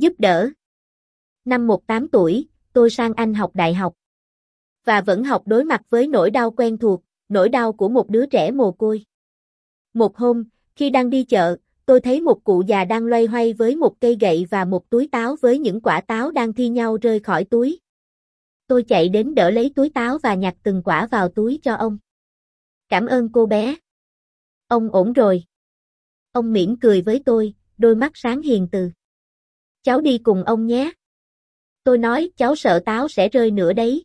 Giúp đỡ. Năm 18 tuổi, tôi sang Anh học đại học. Và vẫn học đối mặt với nỗi đau quen thuộc, nỗi đau của một đứa trẻ mồ côi. Một hôm, khi đang đi chợ, tôi thấy một cụ già đang loay hoay với một cây gậy và một túi táo với những quả táo đang thi nhau rơi khỏi túi. Tôi chạy đến đỡ lấy túi táo và nhặt từng quả vào túi cho ông. Cảm ơn cô bé. Ông ổn rồi. Ông mỉm cười với tôi, đôi mắt sáng hiền từ. Cháu đi cùng ông nhé. Tôi nói cháu sợ táo sẽ rơi nữa đấy.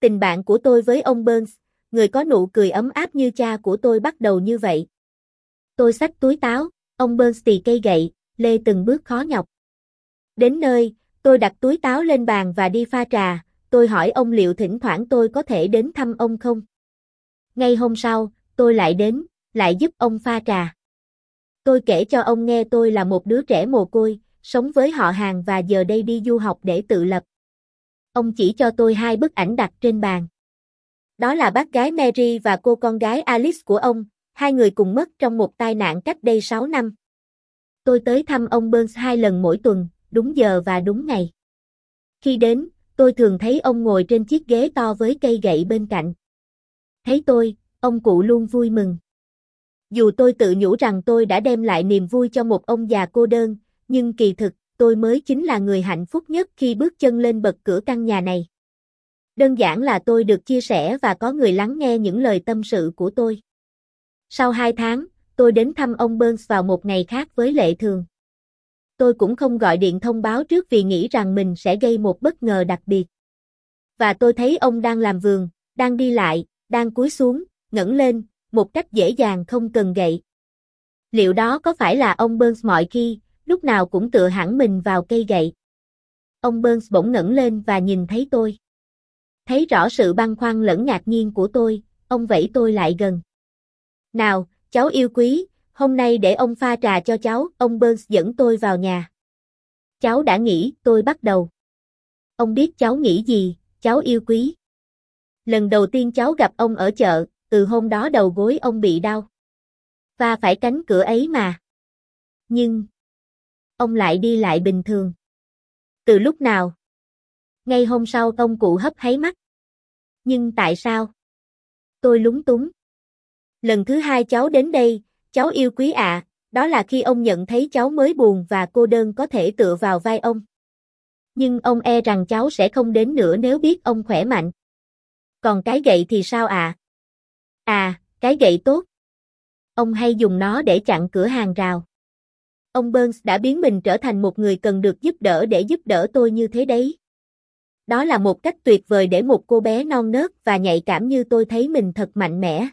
Tình bạn của tôi với ông Burns, người có nụ cười ấm áp như cha của tôi bắt đầu như vậy. Tôi xách túi táo, ông Burns tì cây gậy, lê từng bước khó nhọc. Đến nơi, tôi đặt túi táo lên bàn và đi pha trà, tôi hỏi ông liệu thỉnh thoảng tôi có thể đến thăm ông không. Ngay hôm sau, tôi lại đến, lại giúp ông pha trà. Tôi kể cho ông nghe tôi là một đứa trẻ mồ côi, sống với họ hàng và giờ đây đi du học để tự lập. Ông chỉ cho tôi hai bức ảnh đặt trên bàn. Đó là bác gái Mary và cô con gái Alice của ông, hai người cùng mất trong một tai nạn cách đây 6 năm. Tôi tới thăm ông Burns hai lần mỗi tuần, đúng giờ và đúng ngày. Khi đến, tôi thường thấy ông ngồi trên chiếc ghế to với cây gậy bên cạnh. Thấy tôi, ông cụ luôn vui mừng. Dù tôi tự nhủ rằng tôi đã đem lại niềm vui cho một ông già cô đơn, nhưng kỳ thực, tôi mới chính là người hạnh phúc nhất khi bước chân lên bậc cửa căn nhà này. Đơn giản là tôi được chia sẻ và có người lắng nghe những lời tâm sự của tôi. Sau hai tháng, tôi đến thăm ông Burns vào một ngày khác với lệ thường. Tôi cũng không gọi điện thông báo trước vì nghĩ rằng mình sẽ gây một bất ngờ đặc biệt. Và tôi thấy ông đang làm vườn, đang đi lại, đang cúi xuống, ngẩng lên, một cách dễ dàng không cần gậy. Liệu đó có phải là ông Burns mọi khi, lúc nào cũng tựa hẳn mình vào cây gậy? Ông Burns bỗng ngẩng lên và nhìn thấy tôi. Thấy rõ sự băn khoăn lẫn ngạc nhiên của tôi, ông vẫy tôi lại gần. Nào, cháu yêu quý, hôm nay để ông pha trà cho cháu, ông Burns dẫn tôi vào nhà. Cháu đã nghĩ, tôi bắt đầu. Ông biết cháu nghĩ gì, cháu yêu quý. Lần đầu tiên cháu gặp ông ở chợ, từ hôm đó đầu gối ông bị đau. Và phải cánh cửa ấy mà. Nhưng, ông lại đi lại bình thường. Từ lúc nào? Ngay hôm sau ông cụ hấp háy mắt. Nhưng tại sao? Tôi lúng túng. Lần thứ hai cháu đến đây, cháu yêu quý ạ, đó là khi ông nhận thấy cháu mới buồn và cô đơn có thể tựa vào vai ông. Nhưng ông e rằng cháu sẽ không đến nữa nếu biết ông khỏe mạnh. Còn cái gậy thì sao ạ? À? à, cái gậy tốt. Ông hay dùng nó để chặn cửa hàng rào. Ông Burns đã biến mình trở thành một người cần được giúp đỡ để giúp đỡ tôi như thế đấy. Đó là một cách tuyệt vời để một cô bé non nớt và nhạy cảm như tôi thấy mình thật mạnh mẽ.